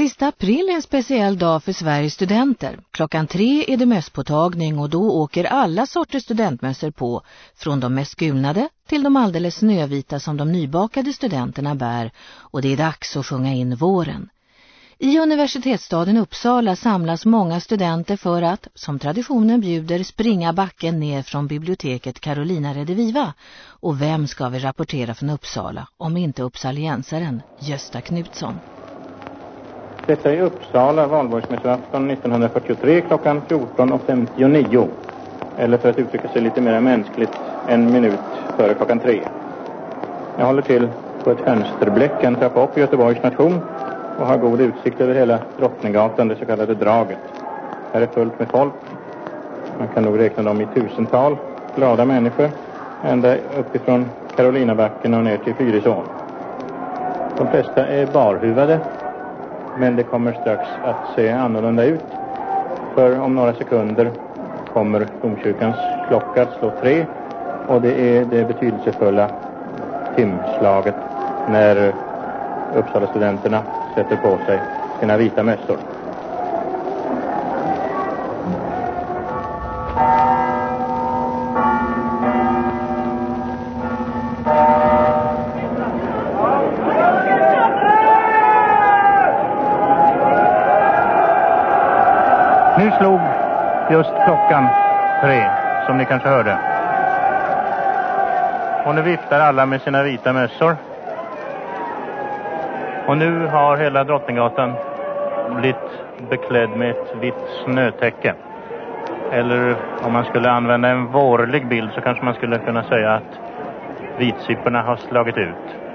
Sista april är en speciell dag för Sveriges studenter. Klockan tre är det mösspåtagning och då åker alla sorters studentmössor på, från de mest gulnade till de alldeles snövita som de nybakade studenterna bär och det är dags att sjunga in våren. I universitetsstaden Uppsala samlas många studenter för att, som traditionen bjuder, springa backen ner från biblioteket Carolina Rediviva. Och vem ska vi rapportera från Uppsala om inte uppsaliensaren Gösta Knutsson? Detta är Uppsala valborgsmässoafton 1943 klockan 14.59. Eller för att uttrycka sig lite mer mänskligt, en minut före klockan tre. Jag håller till på ett fönsterbläck en trappa upp i Göteborgs nation och har god utsikt över hela Drottninggatan, det så kallade draget. Här är fullt med folk. Man kan nog räkna dem i tusental glada människor ända uppifrån Karolinabacken och ner till Fyrisån. De flesta är barhuvade men det kommer strax att se annorlunda ut. För om några sekunder kommer domkyrkans klocka att slå tre och det är det betydelsefulla timslaget när Uppsala studenterna sätter på sig sina vita mössor. Nu slog just klockan tre, som ni kanske hörde. Och nu viftar alla med sina vita mössor. Och nu har hela Drottninggatan blivit beklädd med ett vitt snötäcke. Eller om man skulle använda en vårlig bild så kanske man skulle kunna säga att vitsipporna har slagit ut.